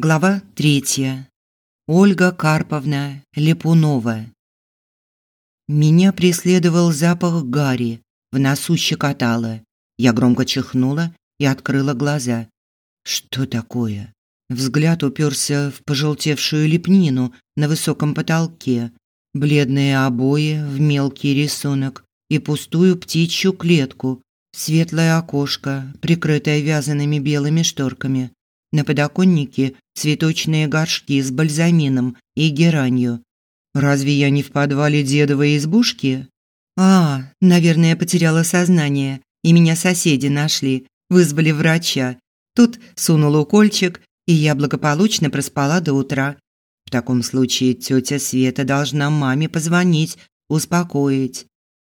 Глава третья. Ольга Карповна Лепунова. Меня преследовал запах гари, в носу щекотало. Я громко чихнула и открыла глаза. Что такое? Взгляд уперся в пожелтевшую лепнину на высоком потолке, бледные обои в мелкий рисунок и пустую птичью клетку, светлое окошко, прикрытое вязаными белыми шторками. На подоконнике цветочные горшки с бальзамином и геранью. Разве я не в подвале дедовой избушки? А, наверное, потеряла сознание, и меня соседи нашли, вызвали врача. Тут сунул укольчик, и я благополучно проспала до утра. В таком случае тетя Света должна маме позвонить, успокоить.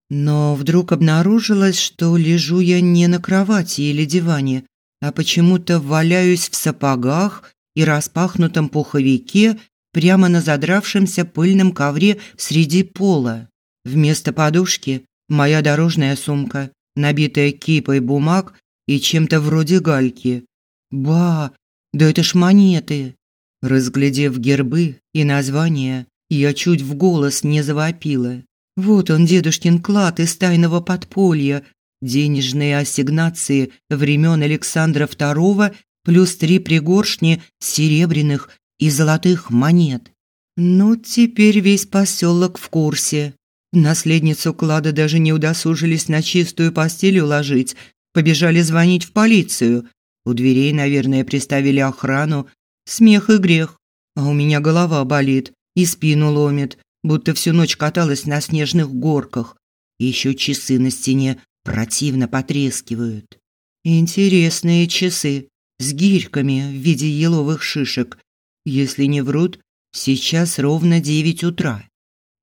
Но вдруг обнаружилось, что лежу я не на кровати или диване, а почему-то валяюсь в сапогах и распахнутом пуховике прямо на задравшемся пыльном ковре среди пола. Вместо подушки моя дорожная сумка, набитая кипой бумаг и чем-то вроде гальки. Ба, да это ж монеты. Разглядев гербы и названия, я чуть в голос не завопила. Вот он, дедушкин клад из тайного подполья, денежные ассигнации времен Александра II плюс три пригоршни серебряных и золотых монет. Ну, теперь весь поселок в курсе. Наследницу клада даже не удосужились на чистую постель уложить, побежали звонить в полицию. У дверей, наверное, приставили охрану. Смех и грех. А у меня голова болит и спину ломит, будто всю ночь каталась на снежных горках. Еще часы на стене противно потрескивают. Интересные часы с гирьками в виде еловых шишек. Если не врут, сейчас ровно девять утра.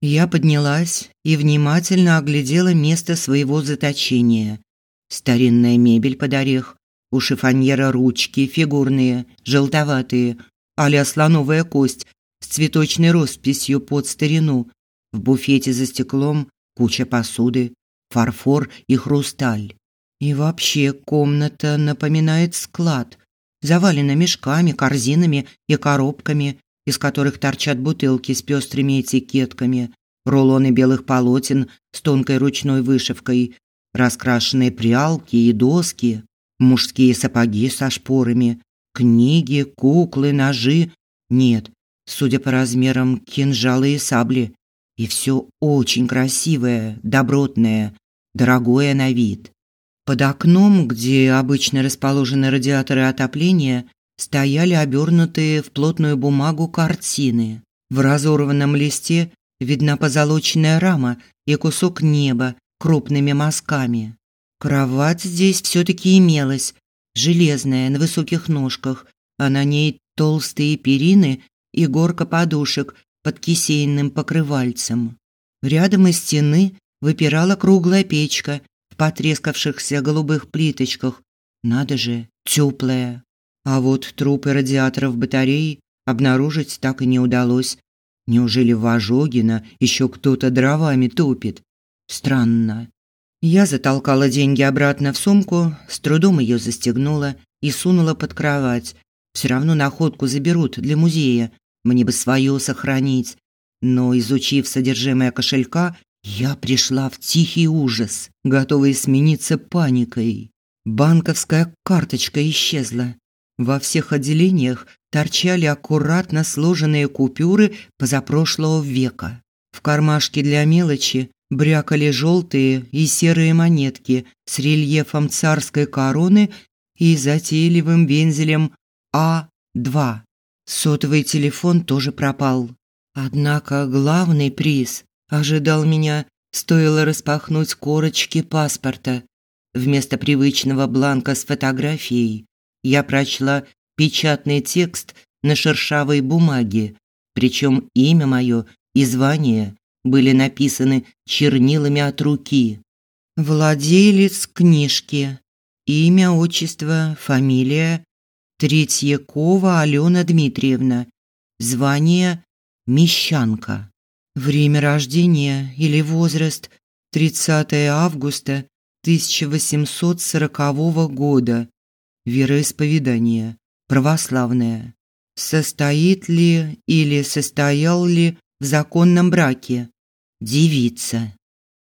Я поднялась и внимательно оглядела место своего заточения. Старинная мебель под орех, у шифоньера ручки фигурные, желтоватые, а слоновая кость с цветочной росписью под старину. В буфете за стеклом куча посуды, фарфор и хрусталь. И вообще комната напоминает склад, завалена мешками, корзинами и коробками, из которых торчат бутылки с пестрыми этикетками, рулоны белых полотен с тонкой ручной вышивкой, раскрашенные прялки и доски, мужские сапоги со шпорами, книги, куклы, ножи. Нет, судя по размерам, кинжалы и сабли. И все очень красивое, добротное, дорогое на вид. Под окном, где обычно расположены радиаторы отопления, стояли обернутые в плотную бумагу картины. В разорванном листе видна позолоченная рама и кусок неба крупными мазками. Кровать здесь все таки имелась, железная, на высоких ножках, а на ней толстые перины и горка подушек под кисейным покрывальцем. Рядом из стены выпирала круглая печка в потрескавшихся голубых плиточках. Надо же, теплая. А вот трупы радиаторов батареи обнаружить так и не удалось. Неужели в Ожогино еще кто-то дровами топит? Странно. Я затолкала деньги обратно в сумку, с трудом ее застегнула и сунула под кровать. Все равно находку заберут для музея, мне бы свое сохранить. Но, изучив содержимое кошелька, я пришла в тихий ужас, готовый смениться паникой. Банковская карточка исчезла. Во всех отделениях торчали аккуратно сложенные купюры позапрошлого века. В кармашке для мелочи брякали желтые и серые монетки с рельефом царской короны и затейливым вензелем А2. Сотовый телефон тоже пропал. Однако главный приз ожидал меня, стоило распахнуть корочки паспорта. Вместо привычного бланка с фотографией я прочла печатный текст на шершавой бумаге, причем имя мое и звание были написаны чернилами от руки. Владелец книжки. Имя, отчество, фамилия Третьякова Алена Дмитриевна. Звание Мещанка. Время рождения или возраст 30 августа 1840 года. Вероисповедание православное. состоит ли или состоял ли в законном браке. Девица.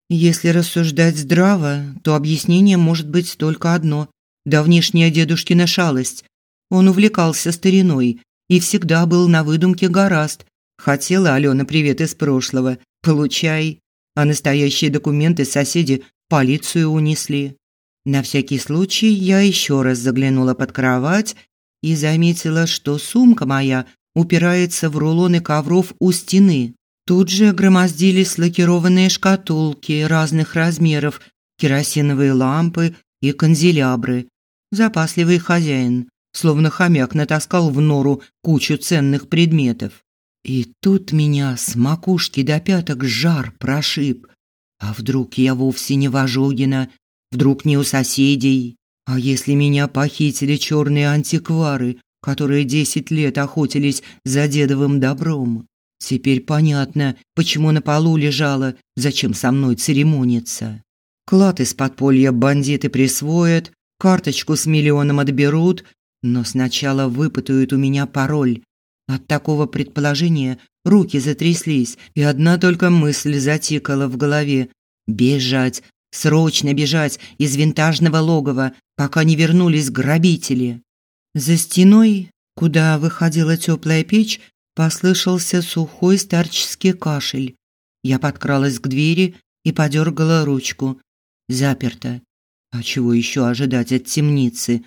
Если рассуждать здраво, то объяснение может быть только одно – давнишняя дедушкина шалость. Он увлекался стариной и всегда был на выдумке гораст. Хотела Алена привет из прошлого, получай. А настоящие документы соседи полицию унесли. На всякий случай я еще раз заглянула под кровать и заметила, что сумка моя упирается в рулоны ковров у стены. Тут же громоздились лакированные шкатулки разных размеров, керосиновые лампы и канделябры. Запасливый хозяин, словно хомяк натаскал в нору кучу ценных предметов. И тут меня с макушки до пяток жар прошиб. А вдруг я вовсе не в Ожогино, вдруг не у соседей? А если меня похитили черные антиквары, которые десять лет охотились за дедовым добром? Теперь понятно, почему на полу лежала, зачем со мной церемониться. Клад из подполья бандиты присвоят, карточку с миллионом отберут, но сначала выпытают у меня пароль. От такого предположения руки затряслись, и одна только мысль затикала в голове: бежать, срочно бежать из винтажного логова, пока не вернулись грабители. За стеной, куда выходила теплая печь, послышался сухой старческий кашель. Я подкралась к двери и подергала ручку. Заперто. А чего еще ожидать от темницы?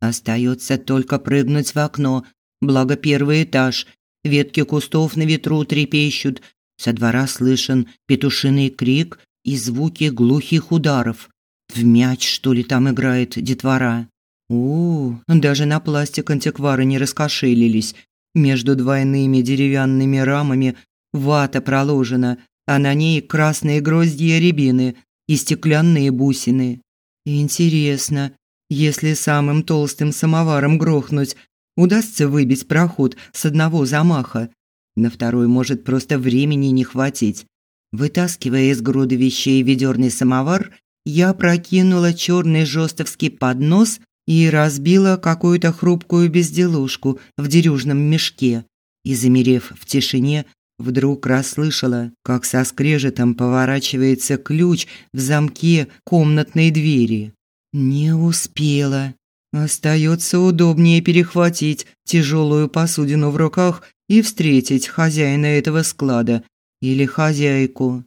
Остается только прыгнуть в окно, благо первый этаж. Ветки кустов на ветру трепещут. Со двора слышен петушиный крик и звуки глухих ударов. В мяч, что ли, там играет детвора. У, даже на пластик антиквары не раскошелились. Между двойными деревянными рамами вата проложена, а на ней красные гроздья рябины и стеклянные бусины. Интересно, если самым толстым самоваром грохнуть, удастся выбить проход с одного замаха. На второй может просто времени не хватить. Вытаскивая из груды вещей ведерный самовар, я прокинула черный жестовский поднос и разбила какую-то хрупкую безделушку в дерюжном мешке. И, замерев в тишине, вдруг расслышала, как со скрежетом поворачивается ключ в замке комнатной двери. Не успела. Остается удобнее перехватить тяжелую посудину в руках и встретить хозяина этого склада или хозяйку.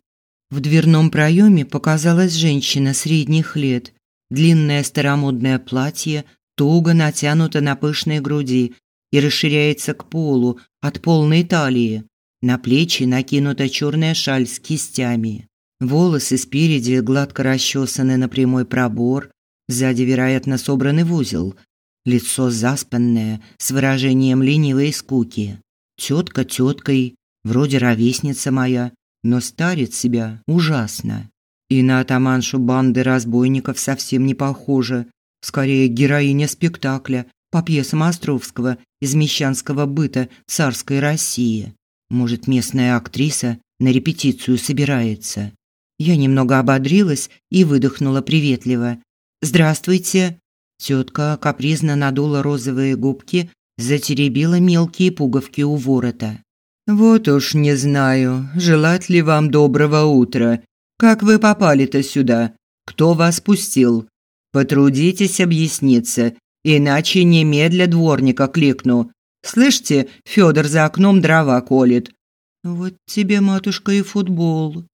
В дверном проеме показалась женщина средних лет. Длинное старомодное платье туго натянуто на пышной груди и расширяется к полу от полной талии. На плечи накинута черная шаль с кистями. Волосы спереди гладко расчесаны на прямой пробор, Сзади, вероятно, собраны в узел. Лицо заспанное, с выражением ленивой скуки. Тетка теткой, вроде ровесница моя, но старит себя ужасно. И на атаманшу банды разбойников совсем не похожа. Скорее, героиня спектакля по пьесам Островского из мещанского быта царской России. Может, местная актриса на репетицию собирается. Я немного ободрилась и выдохнула приветливо. «Здравствуйте!» Тетка капризно надула розовые губки, затеребила мелкие пуговки у ворота. «Вот уж не знаю, желать ли вам доброго утра. Как вы попали-то сюда? Кто вас пустил? Потрудитесь объясниться, иначе немедля дворника кликну. Слышите, Федор за окном дрова колет». «Вот тебе, матушка, и футбол».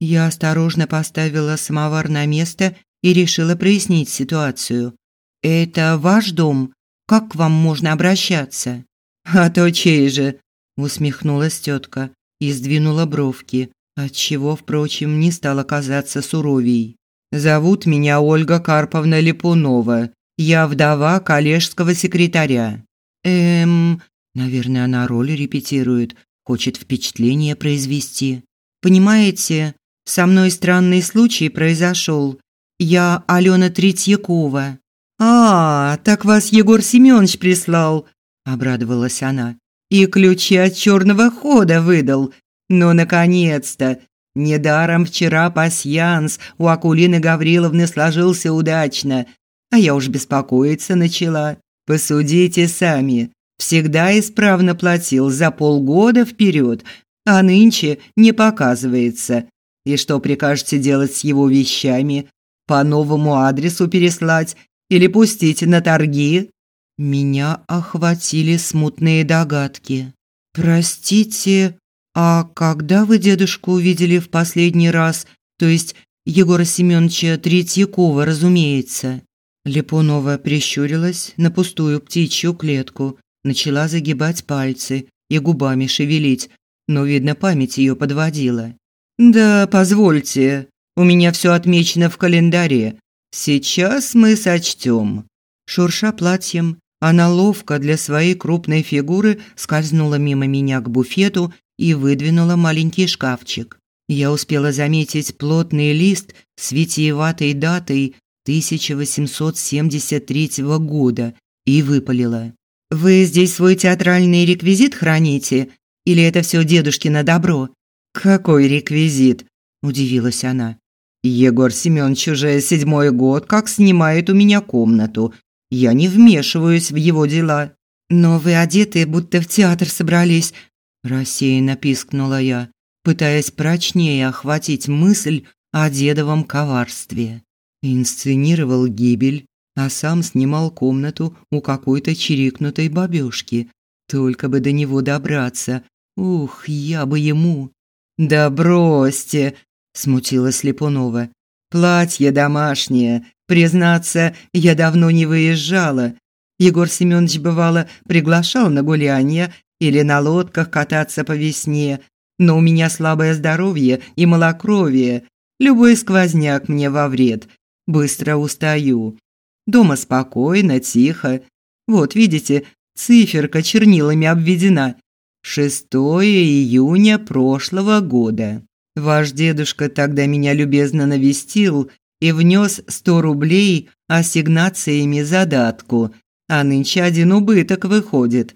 Я осторожно поставила самовар на место и решила прояснить ситуацию. «Это ваш дом? Как к вам можно обращаться?» «А то чей же?» – усмехнулась тетка и сдвинула бровки, отчего, впрочем, не стала казаться суровей. «Зовут меня Ольга Карповна Липунова. Я вдова коллежского секретаря». «Эм...» Наверное, она роль репетирует, хочет впечатление произвести. «Понимаете, со мной странный случай произошел. Я Алена Третьякова. А, так вас Егор Семенович прислал, обрадовалась она. И ключи от черного хода выдал. Ну наконец-то. Недаром вчера пасьянс у Акулины Гавриловны сложился удачно, а я уж беспокоиться начала. Посудите сами. Всегда исправно платил за полгода вперед, а нынче не показывается. И что прикажете делать с его вещами? По новому адресу переслать или пустить на торги? Меня охватили смутные догадки. Простите, а когда вы дедушку увидели в последний раз? То есть Егора Семеновича Третьякова, разумеется. Липунова прищурилась на пустую птичью клетку, начала загибать пальцы и губами шевелить, но, видно, память ее подводила. «Да, позвольте, у меня все отмечено в календаре. Сейчас мы сочтем». Шурша платьем, она ловко для своей крупной фигуры скользнула мимо меня к буфету и выдвинула маленький шкафчик. Я успела заметить плотный лист с витиеватой датой 1873 года и выпалила. «Вы здесь свой театральный реквизит храните? Или это все дедушкино добро?» «Какой реквизит?» – удивилась она. «Егор Семенович уже седьмой год как снимает у меня комнату. Я не вмешиваюсь в его дела». «Но вы одеты, будто в театр собрались», – рассеянно пискнула я, пытаясь прочнее охватить мысль о дедовом коварстве. Инсценировал гибель, а сам снимал комнату у какой-то чирикнутой бабёшки. Только бы до него добраться. Ух, я бы ему. Да бросьте, смутилась Липунова. Платье домашнее. Признаться, я давно не выезжала. Егор Семенович бывало приглашал на гулянья или на лодках кататься по весне, но у меня слабое здоровье и малокровие. Любой сквозняк мне во вред. Быстро устаю. Дома спокойно, тихо. Вот, видите, циферка чернилами обведена. 6 июня прошлого года. Ваш дедушка тогда меня любезно навестил и внес 100 рублей ассигнациями задатку, а нынче один убыток выходит.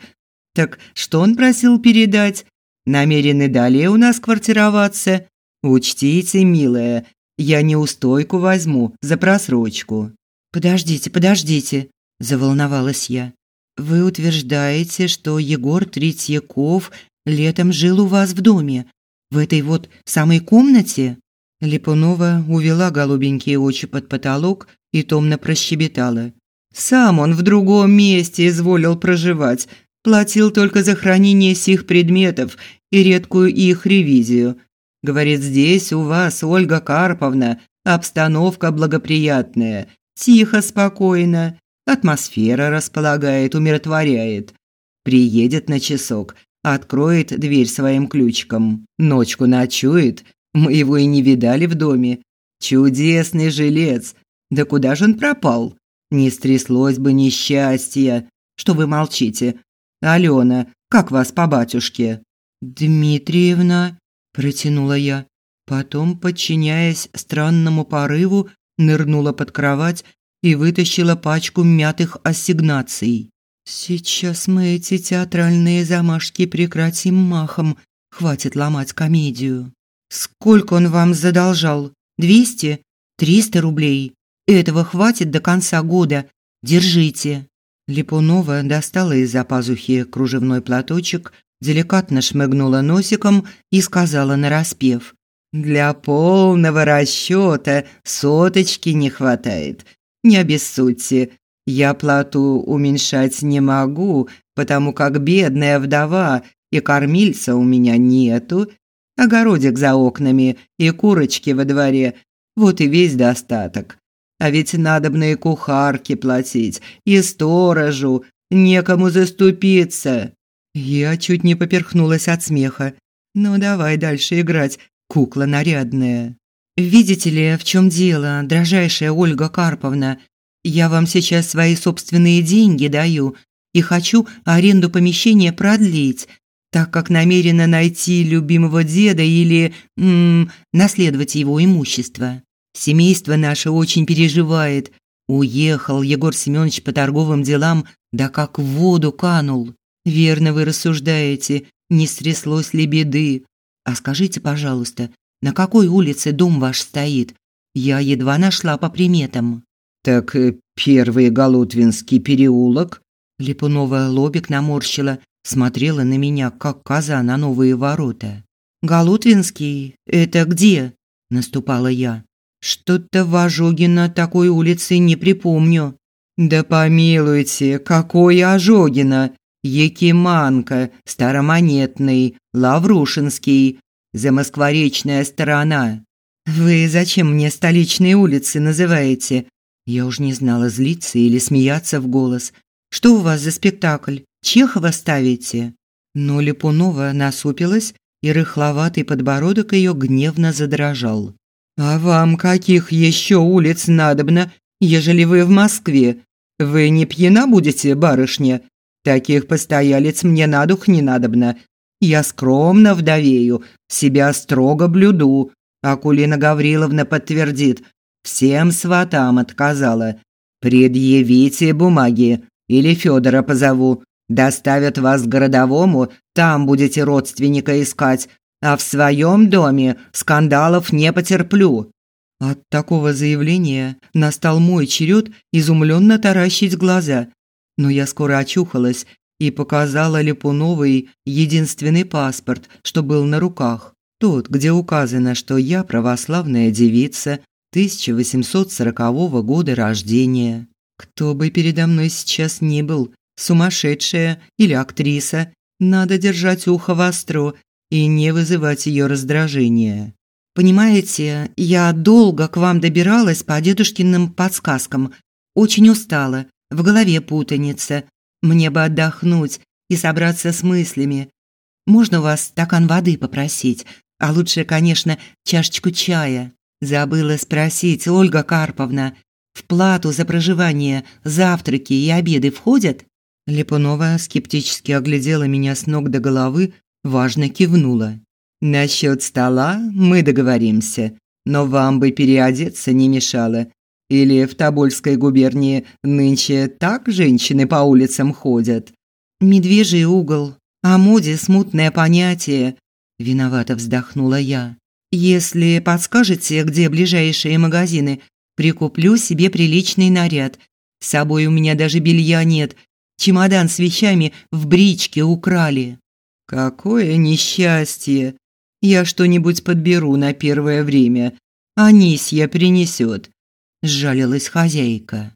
Так что он просил передать? Намерены далее у нас квартироваться? Учтите, милая, я неустойку возьму за просрочку. Подождите, подождите, заволновалась я. Вы утверждаете, что Егор Третьяков летом жил у вас в доме, в этой вот самой комнате? Липунова увела голубенькие очи под потолок и томно прощебетала. Сам он в другом месте изволил проживать, платил только за хранение сих предметов и редкую их ревизию. Говорит, здесь у вас, Ольга Карповна, обстановка благоприятная, тихо, спокойно, атмосфера располагает, умиротворяет. Приедет на часок, откроет дверь своим ключиком, ночку ночует, мы его и не видали в доме. Чудесный жилец. Да куда же он пропал? Не стряслось бы несчастья. Что вы молчите? Алена, как вас по батюшке? Дмитриевна, протянула я. Потом, подчиняясь странному порыву, нырнула под кровать и вытащила пачку мятых ассигнаций. Сейчас мы эти театральные замашки прекратим махом. Хватит ломать комедию. Сколько он вам задолжал? Двести? Триста рублей? Этого хватит до конца года. Держите. Липунова достала из-за пазухи кружевной платочек деликатно шмыгнула носиком и сказала нараспев: "Для полного расчёта соточки не хватает. Не обессудьте. Я плату уменьшать не могу, потому как бедная вдова и кормильца у меня нету, огородик за окнами и курочки во дворе. Вот и весь достаток. А ведь надобно и кухарке платить, и сторожу, некому заступиться. Я чуть не поперхнулась от смеха. Ну давай дальше играть, кукла нарядная. Видите ли, в чем дело, дрожайшая Ольга Карповна? Я вам сейчас свои собственные деньги даю и хочу аренду помещения продлить, так как намерена найти любимого деда или м наследовать его имущество. Семейство наше очень переживает. Уехал Егор Семенович по торговым делам, да как в воду канул. Верно вы рассуждаете, не стряслось ли беды. А скажите, пожалуйста, на какой улице дом ваш стоит? Я едва нашла по приметам. Так э, первый Голутвинский переулок, Липунова лобик наморщила, смотрела на меня, как коза на новые ворота. «Галутвинский? Это где?» – наступала я. «Что-то в Ожогино такой улицы не припомню». «Да помилуйте, какой Ожогино? Якиманка, Старомонетный, Лаврушинский, Замоскворечная сторона». «Вы зачем мне столичные улицы называете?» Я уж не знала, злиться или смеяться в голос. «Что у вас за спектакль? Чехова ставите?» Но Липунова насупилась, и рыхловатый подбородок ее гневно задрожал. «А вам каких еще улиц надобно, ежели вы в Москве? Вы не пьяна будете, барышня? Таких постоялец мне на дух не надобно. Я скромно вдовею, себя строго блюду. Акулина Гавриловна подтвердит, всем сватам отказала. Предъявите бумаги, или Федора позову. Доставят вас к городовому, там будете родственника искать, а в своем доме скандалов не потерплю». От такого заявления настал мой черед изумленно таращить глаза. Но я скоро очухалась и показала Липуновой единственный паспорт, что был на руках. Тот, где указано, что я православная девица 1840 года рождения. Кто бы передо мной сейчас ни был, сумасшедшая или актриса, надо держать ухо востро и не вызывать ее раздражения. Понимаете, я долго к вам добиралась по дедушкиным подсказкам. Очень устала, в голове путаница. Мне бы отдохнуть и собраться с мыслями. Можно у вас стакан воды попросить? А лучше, конечно, чашечку чая. Забыла спросить, Ольга Карповна, в плату за проживание завтраки и обеды входят? Липунова скептически оглядела меня с ног до головы, важно кивнула. Насчет стола мы договоримся, но вам бы переодеться не мешало. Или в Тобольской губернии нынче так женщины по улицам ходят? Медвежий угол, о моде смутное понятие. Виновато вздохнула я. Если подскажете, где ближайшие магазины, прикуплю себе приличный наряд. С собой у меня даже белья нет, Чемодан с вещами в бричке украли. Какое несчастье! Я что-нибудь подберу на первое время. Анисья принесет. Сжалилась хозяйка.